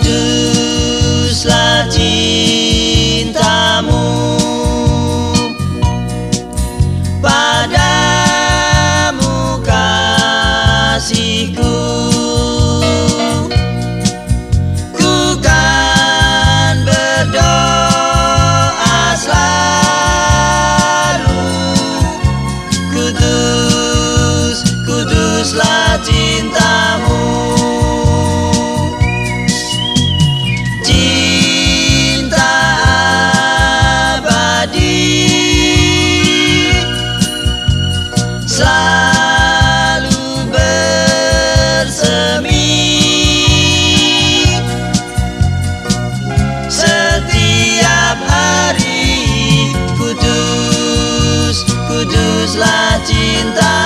ada habislah cinta